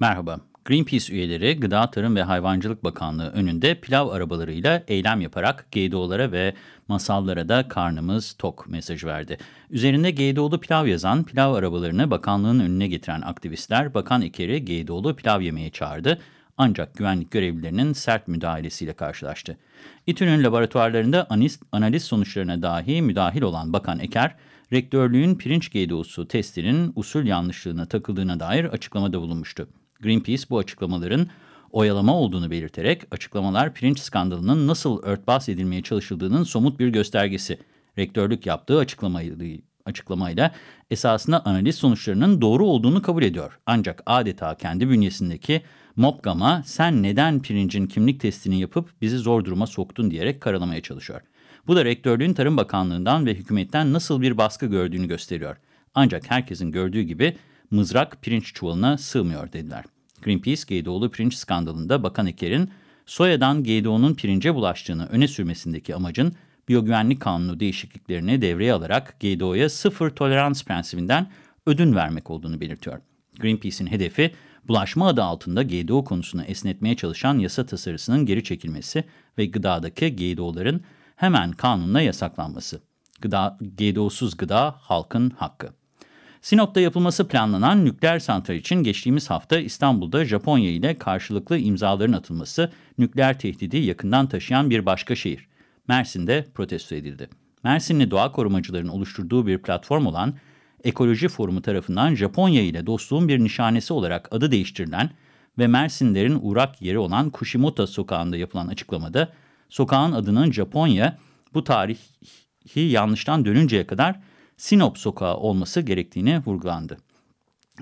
Merhaba. Greenpeace üyeleri Gıda, Tarım ve Hayvancılık Bakanlığı önünde pilav arabalarıyla eylem yaparak GDO'lara ve masallara da karnımız tok mesajı verdi. Üzerinde GDO'lu pilav yazan pilav arabalarını bakanlığın önüne getiren aktivistler Bakan Eker'i GDO'lu pilav yemeye çağırdı. Ancak güvenlik görevlilerinin sert müdahalesiyle karşılaştı. İTÜ'nün laboratuvarlarında analiz sonuçlarına dahi müdahil olan Bakan Eker, rektörlüğün pirinç GDO'su testinin usul yanlışlığına takıldığına dair açıklamada bulunmuştu. Greenpeace bu açıklamaların oyalama olduğunu belirterek açıklamalar pirinç skandalının nasıl örtbas edilmeye çalışıldığının somut bir göstergesi. Rektörlük yaptığı açıklamayla, açıklamayla esasında analiz sonuçlarının doğru olduğunu kabul ediyor. Ancak adeta kendi bünyesindeki MOPGAM'a sen neden pirincin kimlik testini yapıp bizi zor duruma soktun diyerek karalamaya çalışıyor. Bu da rektörlüğün Tarım Bakanlığı'ndan ve hükümetten nasıl bir baskı gördüğünü gösteriyor. Ancak herkesin gördüğü gibi mızrak pirinç çuvalına sığmıyor dediler. Greenpeace, GDO'lu pirinç skandalında Bakan Eker'in soyadan GDO'nun pirince bulaştığını öne sürmesindeki amacın biyogüvenlik kanunu değişikliklerini devreye alarak GDO'ya sıfır tolerans prensibinden ödün vermek olduğunu belirtiyor. Greenpeace'in hedefi bulaşma adı altında GDO konusunu esnetmeye çalışan yasa tasarısının geri çekilmesi ve gıdadaki GDO'ların hemen kanunla yasaklanması. Gıda, GDO'suz gıda halkın hakkı. Sinop'ta yapılması planlanan nükleer santral için geçtiğimiz hafta İstanbul'da Japonya ile karşılıklı imzaların atılması nükleer tehdidi yakından taşıyan bir başka şehir. Mersin'de protesto edildi. Mersinli doğa korumacıların oluşturduğu bir platform olan Ekoloji Forumu tarafından Japonya ile dostluğun bir nişanesi olarak adı değiştirilen ve Mersinlerin uğrak yeri olan Kushimoto sokağında yapılan açıklamada sokağın adının Japonya bu tarihi yanlıştan dönünceye kadar Sinop sokağı olması gerektiğini vurgulandı.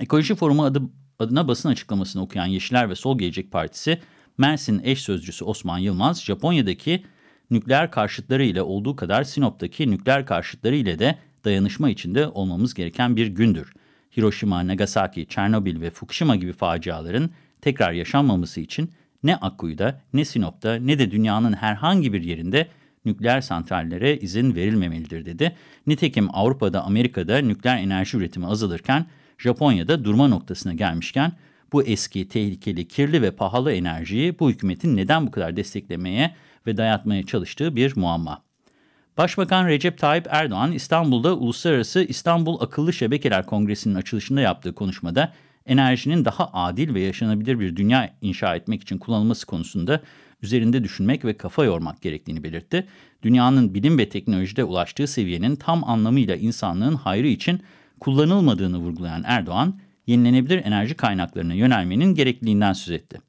Ekoloji Forumu adı, adına basın açıklamasını okuyan Yeşiller ve Sol Gelecek Partisi, Mersin eş sözcüsü Osman Yılmaz, Japonya'daki nükleer karşıtları ile olduğu kadar Sinop'taki nükleer karşıtları ile de dayanışma içinde olmamız gereken bir gündür. Hiroşima, Nagasaki, Çernobil ve Fukushima gibi faciaların tekrar yaşanmaması için ne Akkuyu'da, ne Sinop'ta, ne de dünyanın herhangi bir yerinde nükleer santrallere izin verilmemelidir dedi. Nitekim Avrupa'da, Amerika'da nükleer enerji üretimi azalırken Japonya'da durma noktasına gelmişken bu eski, tehlikeli, kirli ve pahalı enerjiyi bu hükümetin neden bu kadar desteklemeye ve dayatmaya çalıştığı bir muamma. Başbakan Recep Tayyip Erdoğan İstanbul'da Uluslararası İstanbul Akıllı Şebekeler Kongresi'nin açılışında yaptığı konuşmada enerjinin daha adil ve yaşanabilir bir dünya inşa etmek için kullanılması konusunda üzerinde düşünmek ve kafa yormak gerektiğini belirtti. Dünyanın bilim ve teknolojide ulaştığı seviyenin tam anlamıyla insanlığın hayrı için kullanılmadığını vurgulayan Erdoğan, yenilenebilir enerji kaynaklarına yönelmenin gerekliliğinden söz etti.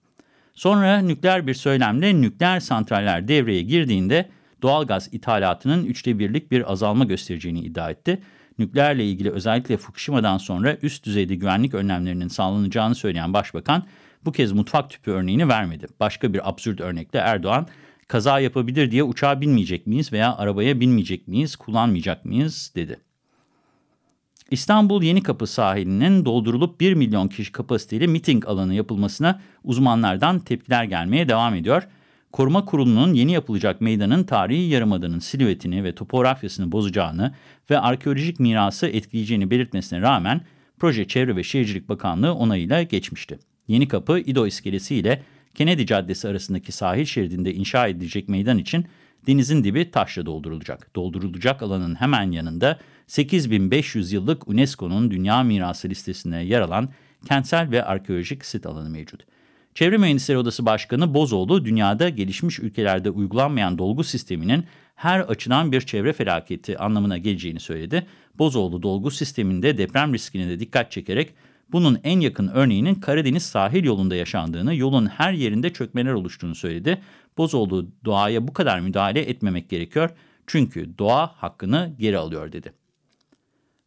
Sonra nükleer bir söylemle nükleer santraller devreye girdiğinde doğalgaz ithalatının üçte birlik bir azalma göstereceğini iddia etti. Nükleerle ilgili özellikle Fukushima'dan sonra üst düzeyde güvenlik önlemlerinin sağlanacağını söyleyen başbakan, bu kez mutfak tüpü örneğini vermedi. Başka bir absürt örnekle Erdoğan, kaza yapabilir diye uçağa binmeyecek miyiz veya arabaya binmeyecek miyiz, kullanmayacak mıyız dedi. İstanbul Yenikapı sahilinin doldurulup 1 milyon kişi kapasiteli miting alanı yapılmasına uzmanlardan tepkiler gelmeye devam ediyor. Koruma Kurulu'nun yeni yapılacak meydanın tarihi yarımadanın silüetini ve topografyasını bozacağını ve arkeolojik mirası etkileyeceğini belirtmesine rağmen proje Çevre ve Şehircilik Bakanlığı onayıyla geçmişti. Yeni Kapı, İdo iskelesi ile Kennedy Caddesi arasındaki sahil şeridinde inşa edilecek meydan için denizin dibi taşla doldurulacak. Doldurulacak alanın hemen yanında 8500 yıllık UNESCO'nun Dünya Mirası listesine yer alan kentsel ve arkeolojik sit alanı mevcut. Çevre Mühendisleri Odası Başkanı Bozoğlu, dünyada gelişmiş ülkelerde uygulanmayan dolgu sisteminin her açıdan bir çevre felaketi anlamına geleceğini söyledi. Bozoğlu dolgu sisteminde deprem riskine de dikkat çekerek bunun en yakın örneğinin Karadeniz sahil yolunda yaşandığını, yolun her yerinde çökmeler oluştuğunu söyledi. Bozoğlu doğaya bu kadar müdahale etmemek gerekiyor çünkü doğa hakkını geri alıyor dedi.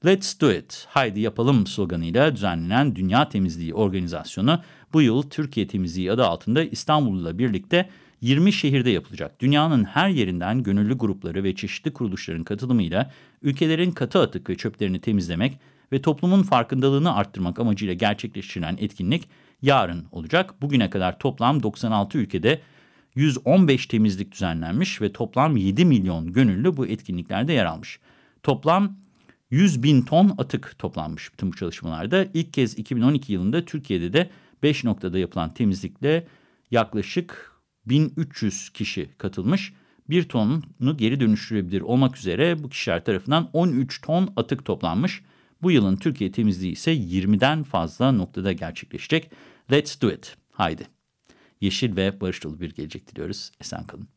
Let's do it, haydi yapalım sloganıyla düzenlenen Dünya Temizliği Organizasyonu bu yıl Türkiye Temizliği adı altında İstanbul'la birlikte 20 şehirde yapılacak. Dünyanın her yerinden gönüllü grupları ve çeşitli kuruluşların katılımıyla ülkelerin katı atık ve çöplerini temizlemek ve toplumun farkındalığını arttırmak amacıyla gerçekleştirilen etkinlik yarın olacak. Bugüne kadar toplam 96 ülkede 115 temizlik düzenlenmiş ve toplam 7 milyon gönüllü bu etkinliklerde yer almış. Toplam 100 bin ton atık toplanmış bütün bu çalışmalarda. İlk kez 2012 yılında Türkiye'de de 5 noktada yapılan temizlikle yaklaşık 1300 kişi katılmış. 1 tonunu geri dönüştürebilir olmak üzere bu kişiler tarafından 13 ton atık toplanmış. Bu yılın Türkiye temizliği ise 20'den fazla noktada gerçekleşecek. Let's do it. Haydi. Yeşil ve barış dolu bir gelecek diliyoruz. Esen kalın.